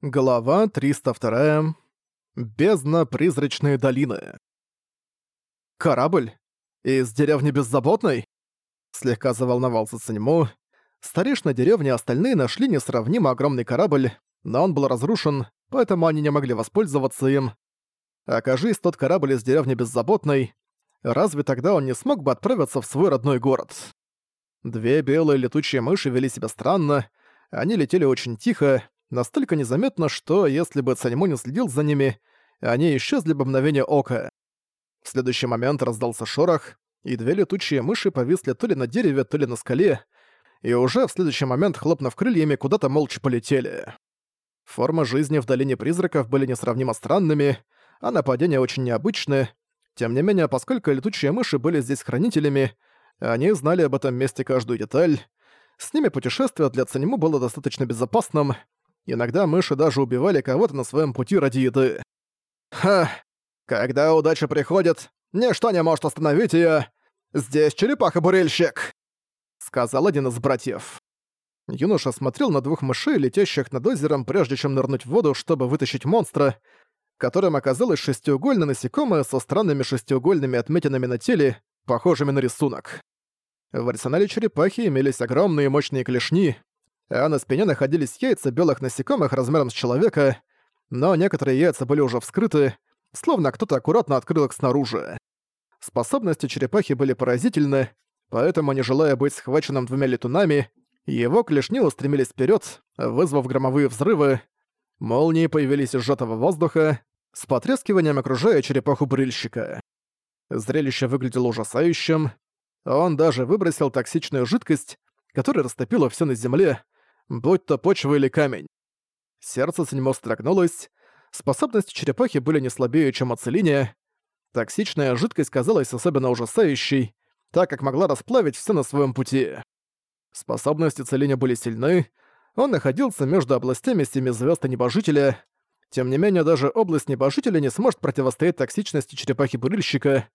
Глава 302. Бездна призрачной долины. «Корабль? Из деревни Беззаботной?» Слегка заволновался Саньму. Старейшина деревни остальные нашли несравнимо огромный корабль, но он был разрушен, поэтому они не могли воспользоваться им. Окажись тот корабль из деревни Беззаботной, разве тогда он не смог бы отправиться в свой родной город? Две белые летучие мыши вели себя странно, они летели очень тихо, настолько незаметно, что если бы Цаньму не следил за ними, они исчезли бы мгновение ока. В следующий момент раздался шорох, и две летучие мыши повисли то ли на дереве, то ли на скале, и уже в следующий момент, хлопнув крыльями, куда-то молча полетели. Формы жизни в Долине Призраков были несравнимо странными, а нападения очень необычны. Тем не менее, поскольку летучие мыши были здесь хранителями, они знали об этом месте каждую деталь. С ними путешествие для Цанему было достаточно безопасным, Иногда мыши даже убивали кого-то на своем пути ради еды. Ха! Когда удача приходит, ничто не может остановить её. Здесь черепаха-бурильщик!» Сказал один из братьев. Юноша смотрел на двух мышей, летящих над озером, прежде чем нырнуть в воду, чтобы вытащить монстра, которым оказалось шестиугольное насекомое со странными шестиугольными отметинами на теле, похожими на рисунок. В арсенале черепахи имелись огромные мощные клешни, а на спине находились яйца белых насекомых размером с человека, но некоторые яйца были уже вскрыты, словно кто-то аккуратно открыл их снаружи. Способности черепахи были поразительны, поэтому, не желая быть схваченным двумя летунами, его клешни устремились вперед, вызвав громовые взрывы. Молнии появились из сжатого воздуха, с потрескиванием окружая черепаху брыльщика. Зрелище выглядело ужасающим. Он даже выбросил токсичную жидкость, которая растопила все на земле, будь то почва или камень. Сердце Саньмо строгнулось, способности черепахи были не слабее, чем оцеление. Токсичная жидкость казалась особенно ужасающей, так как могла расплавить все на своем пути. Способности целения были сильны, он находился между областями семи звезд и небожителя, тем не менее даже область небожителя не сможет противостоять токсичности черепахи-бурильщика,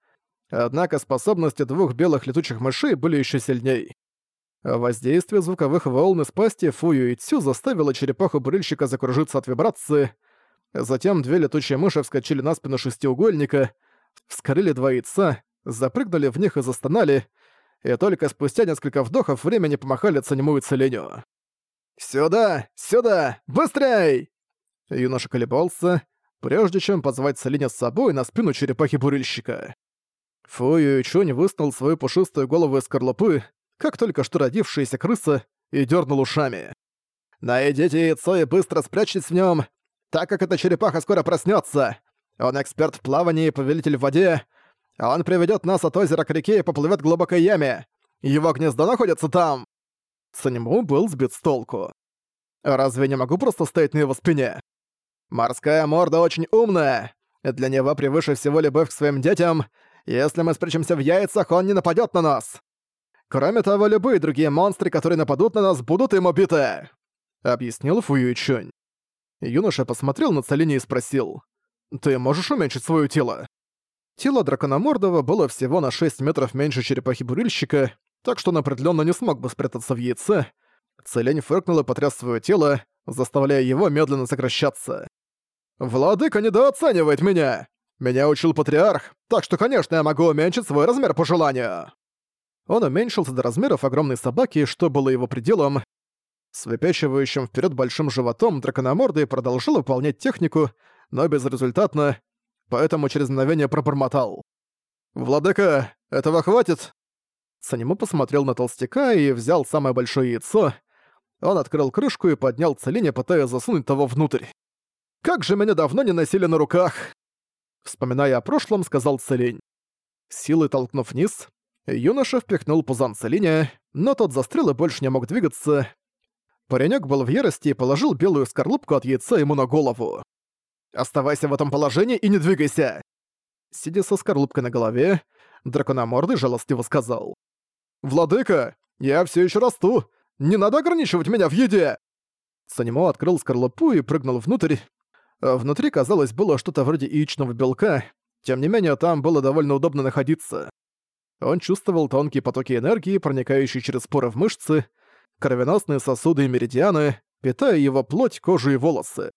однако способности двух белых летучих мышей были еще сильней. Воздействие звуковых волн из пасти Фую и Цю заставило черепаху-бурильщика закружиться от вибрации. Затем две летучие мыши вскочили на спину шестиугольника, вскрыли два яйца, запрыгнули в них и застонали, и только спустя несколько вдохов времени помахали ценему и целению. «Сюда! Сюда! Быстрей!» Юноша колебался, прежде чем позвать Целиня с собой на спину черепахи-бурильщика. Фу Юйчунь выстал свою пушистую голову из скорлупы, как только что родившаяся крыса, и дернул ушами. «Найдите яйцо и быстро спрячьтесь в нем, так как эта черепаха скоро проснется. Он эксперт в плавании и повелитель в воде. Он приведет нас от озера к реке и поплывет к глубокой яме. Его гнездо находится там». Санему был сбит с толку. «Разве не могу просто стоять на его спине?» «Морская морда очень умная. Для него превыше всего любовь к своим детям. Если мы спрячемся в яйцах, он не нападет на нас. Кроме того, любые другие монстры, которые нападут на нас, будут им убиты!» — объяснил Фу Юйчунь. Юноша посмотрел на Целине и спросил. «Ты можешь уменьшить свое тело?» Тело дракономордого было всего на 6 метров меньше черепахи-бурильщика, так что он определенно не смог бы спрятаться в яйце. Целень фыркнул и потряс свое тело, заставляя его медленно сокращаться. «Владыка недооценивает меня! Меня учил патриарх, так что, конечно, я могу уменьшить свой размер по желанию!» Он уменьшился до размеров огромной собаки, что было его пределом. С выпячивающим вперед большим животом дракономордый продолжил выполнять технику, но безрезультатно, поэтому через мгновение пробормотал. «Владыка, этого хватит?» Санему посмотрел на толстяка и взял самое большое яйцо. Он открыл крышку и поднял целине, пытаясь засунуть того внутрь. «Как же меня давно не носили на руках!» Вспоминая о прошлом, сказал Целень. Силой толкнув вниз, Юноша впихнул пузан Целине, но тот застрял и больше не мог двигаться. Паренёк был в ярости и положил белую скорлупку от яйца ему на голову. «Оставайся в этом положении и не двигайся!» Сидя со скорлупкой на голове, дракономордый жалостливо сказал. «Владыка, я все еще расту! Не надо ограничивать меня в еде!» Санимо открыл скорлупу и прыгнул внутрь. Внутри, казалось, было что-то вроде яичного белка, тем не менее там было довольно удобно находиться. Он чувствовал тонкие потоки энергии, проникающие через споры в мышцы, кровеносные сосуды и меридианы, питая его плоть, кожу и волосы.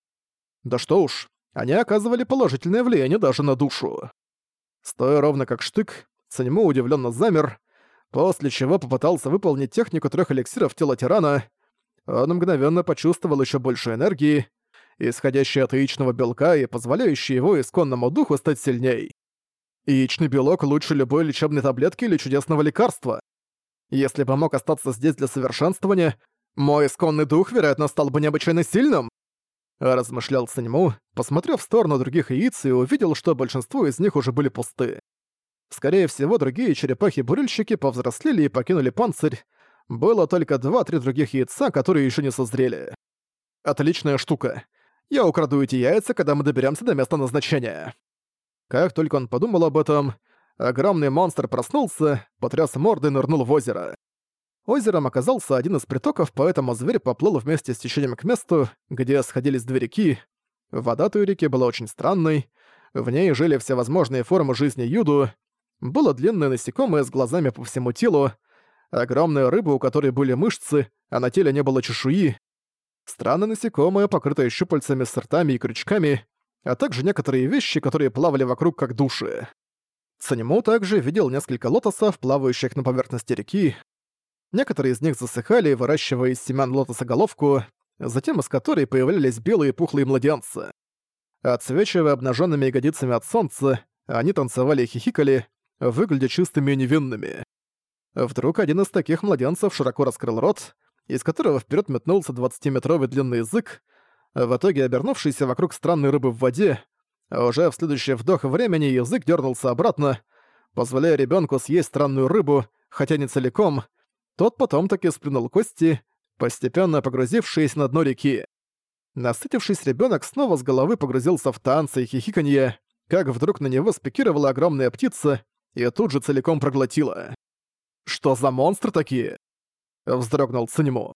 Да что уж, они оказывали положительное влияние даже на душу. Стоя ровно как штык, Цаньму удивленно замер, после чего попытался выполнить технику трех эликсиров тела тирана. Он мгновенно почувствовал еще больше энергии, исходящей от яичного белка и позволяющей его исконному духу стать сильней. Яичный белок лучше любой лечебной таблетки или чудесного лекарства. Если бы мог остаться здесь для совершенствования, мой исконный дух, вероятно, стал бы необычайно сильным. Размышлял Саньму, посмотрев в сторону других яиц и увидел, что большинство из них уже были пусты. Скорее всего, другие черепахи-бурильщики повзрослели и покинули панцирь. Было только два-три других яйца, которые еще не созрели. Отличная штука. Я украду эти яйца, когда мы доберемся до места назначения. Как только он подумал об этом, огромный монстр проснулся, потряс мордой и нырнул в озеро. Озером оказался один из притоков, поэтому зверь поплыл вместе с течением к месту, где сходились две реки. Вода той реки была очень странной, в ней жили всевозможные формы жизни Юду, было длинное насекомое с глазами по всему телу, огромная рыба, у которой были мышцы, а на теле не было чешуи, странное насекомое, покрытое щупальцами с ртами и крючками, а также некоторые вещи, которые плавали вокруг как души. Санему также видел несколько лотосов, плавающих на поверхности реки. Некоторые из них засыхали, выращивая из семян лотоса головку, затем из которой появлялись белые пухлые младенцы. Отсвечивая обнаженными ягодицами от солнца, они танцевали и хихикали, выглядя чистыми и невинными. Вдруг один из таких младенцев широко раскрыл рот, из которого вперед метнулся 20-метровый длинный язык, в итоге обернувшийся вокруг странной рыбы в воде, уже в следующий вдох времени язык дернулся обратно, позволяя ребенку съесть странную рыбу, хотя не целиком, тот потом таки сплюнул кости, постепенно погрузившись на дно реки. Насытившись, ребенок снова с головы погрузился в танцы и хихиканье, как вдруг на него спикировала огромная птица и тут же целиком проглотила. «Что за монстры такие?» — вздрогнул Циньму.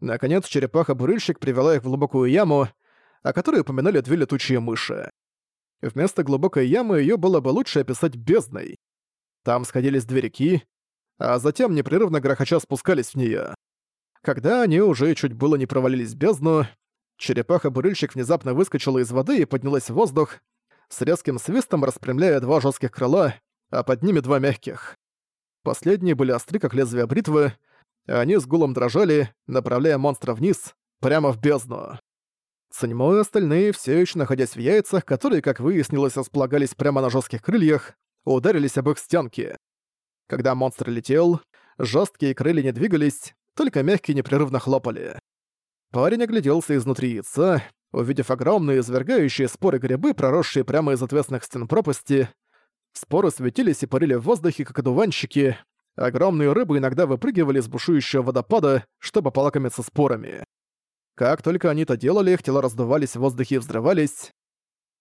Наконец, черепаха-бурильщик привела их в глубокую яму, о которой упоминали две летучие мыши. Вместо глубокой ямы ее было бы лучше описать бездной. Там сходились две реки, а затем непрерывно грохоча спускались в нее. Когда они уже чуть было не провалились в бездну, черепаха-бурильщик внезапно выскочила из воды и поднялась в воздух, с резким свистом распрямляя два жестких крыла, а под ними два мягких. Последние были остры, как лезвие бритвы, они с гулом дрожали, направляя монстра вниз, прямо в бездну. Саньмо и остальные, все еще находясь в яйцах, которые, как выяснилось, располагались прямо на жестких крыльях, ударились об их стенки. Когда монстр летел, жесткие крылья не двигались, только мягкие непрерывно хлопали. Парень огляделся изнутри яйца, увидев огромные извергающие споры грибы, проросшие прямо из отвесных стен пропасти. Споры светились и парили в воздухе, как одуванчики, Огромные рыбы иногда выпрыгивали из бушующего водопада, чтобы полакомиться спорами. Как только они это делали, их тела раздувались в воздухе и взрывались.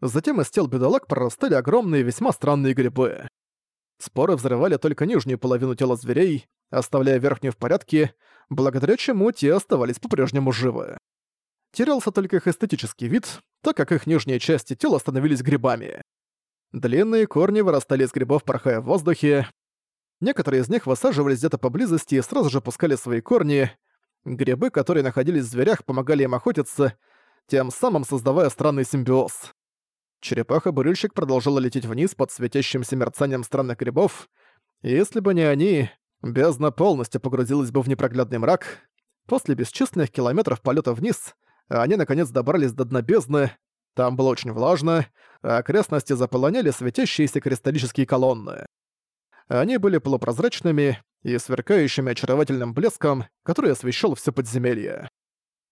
Затем из тел бедолаг прорастали огромные весьма странные грибы. Споры взрывали только нижнюю половину тела зверей, оставляя верхнюю в порядке, благодаря чему те оставались по-прежнему живы. Терялся только их эстетический вид, так как их нижние части тела становились грибами. Длинные корни вырастали из грибов, порхая в воздухе, Некоторые из них высаживались где-то поблизости и сразу же пускали свои корни. Грибы, которые находились в зверях, помогали им охотиться, тем самым создавая странный симбиоз. Черепаха-бурильщик продолжала лететь вниз под светящимся мерцанием странных грибов, и если бы не они, бездна полностью погрузилась бы в непроглядный мрак. После бесчисленных километров полета вниз, они наконец добрались до дна бездны, там было очень влажно, а окрестности заполоняли светящиеся кристаллические колонны. Они были полупрозрачными и сверкающими очаровательным блеском, который освещал все подземелье.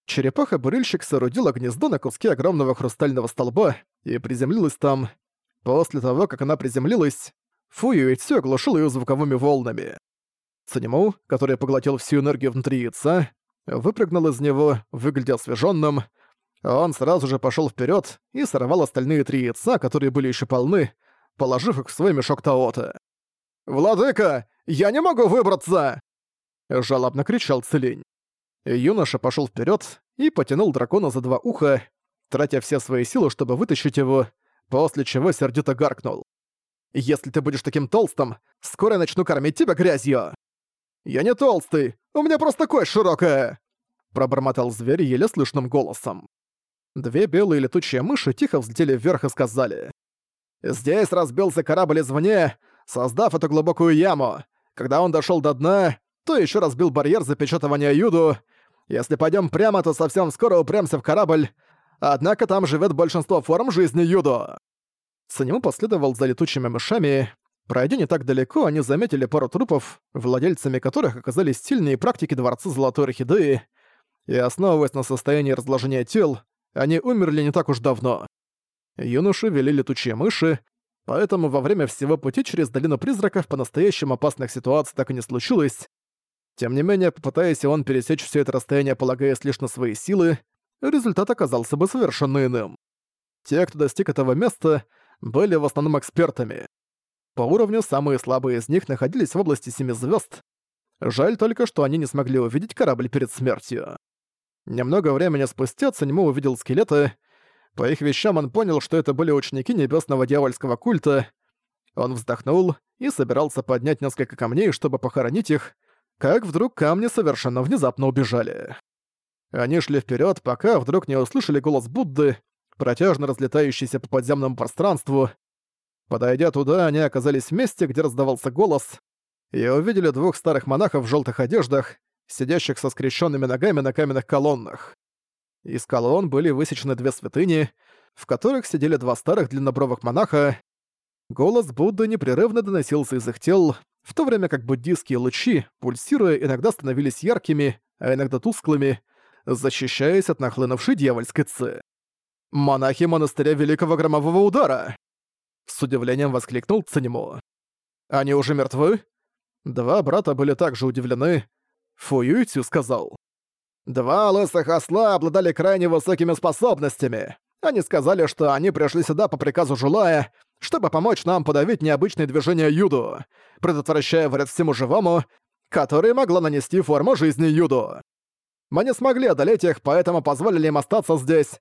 Черепаха-бурильщик соорудила гнездо на куске огромного хрустального столба и приземлилась там. После того, как она приземлилась, Фую и Цю оглушил ее звуковыми волнами. Цанему, который поглотил всю энергию внутри яйца, выпрыгнул из него, выглядя освеженным. Он сразу же пошел вперед и сорвал остальные три яйца, которые были еще полны, положив их в свой мешок Таота. «Владыка, я не могу выбраться!» Жалобно кричал Целень. Юноша пошел вперед и потянул дракона за два уха, тратя все свои силы, чтобы вытащить его, после чего сердито гаркнул. «Если ты будешь таким толстым, скоро я начну кормить тебя грязью!» «Я не толстый, у меня просто кость широкая!» пробормотал зверь еле слышным голосом. Две белые летучие мыши тихо взлетели вверх и сказали. «Здесь разбился корабль извне, создав эту глубокую яму. Когда он дошёл до дна, то ещё разбил барьер запечатывания Юду. Если пойдём прямо, то совсем скоро упрямся в корабль. Однако там живет большинство форм жизни Юду». Санему последовал за летучими мышами. Пройдя не так далеко, они заметили пару трупов, владельцами которых оказались сильные практики Дворца Золотой Орхидеи, и основываясь на состоянии разложения тел, они умерли не так уж давно. Юноши вели летучие мыши, поэтому во время всего пути через Долину Призраков по-настоящему опасных ситуаций так и не случилось. Тем не менее, попытаясь он пересечь все это расстояние, полагаясь лишь на свои силы, результат оказался бы совершенно иным. Те, кто достиг этого места, были в основном экспертами. По уровню самые слабые из них находились в области Семи Звезд. Жаль только, что они не смогли увидеть корабль перед смертью. Немного времени спустя Циньмо увидел скелеты. По их вещам он понял, что это были ученики небесного дьявольского культа. Он вздохнул и собирался поднять несколько камней, чтобы похоронить их, как вдруг камни совершенно внезапно убежали. Они шли вперед, пока вдруг не услышали голос Будды, протяжно разлетающийся по подземному пространству. Подойдя туда, они оказались в месте, где раздавался голос, и увидели двух старых монахов в желтых одеждах, сидящих со скрещенными ногами на каменных колоннах. Из колонн были высечены две святыни, в которых сидели два старых длиннобровых монаха. Голос Будды непрерывно доносился из их тел, в то время как буддийские лучи, пульсируя, иногда становились яркими, а иногда тусклыми, защищаясь от нахлынувшей дьявольской ци. «Монахи монастыря Великого Громового Удара!» С удивлением воскликнул Цинему. «Они уже мертвы?» Два брата были также удивлены, Фу Юйцю сказал. «Два лысых осла обладали крайне высокими способностями. Они сказали, что они пришли сюда по приказу Жулая, чтобы помочь нам подавить необычные движения Юду, предотвращая вред всему живому, который могла нанести форму жизни Юду. Мы не смогли одолеть их, поэтому позволили им остаться здесь.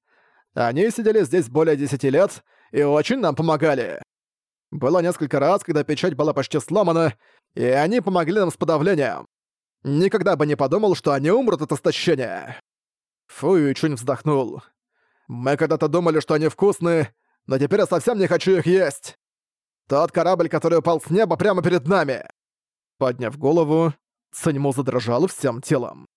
Они сидели здесь более десяти лет и очень нам помогали. Было несколько раз, когда печать была почти сломана, и они помогли нам с подавлением. Никогда бы не подумал, что они умрут от истощения. Фу, Ючунь вздохнул. Мы когда-то думали, что они вкусные, но теперь я совсем не хочу их есть. Тот корабль, который упал с неба прямо перед нами. Подняв голову, Циньму задрожал всем телом.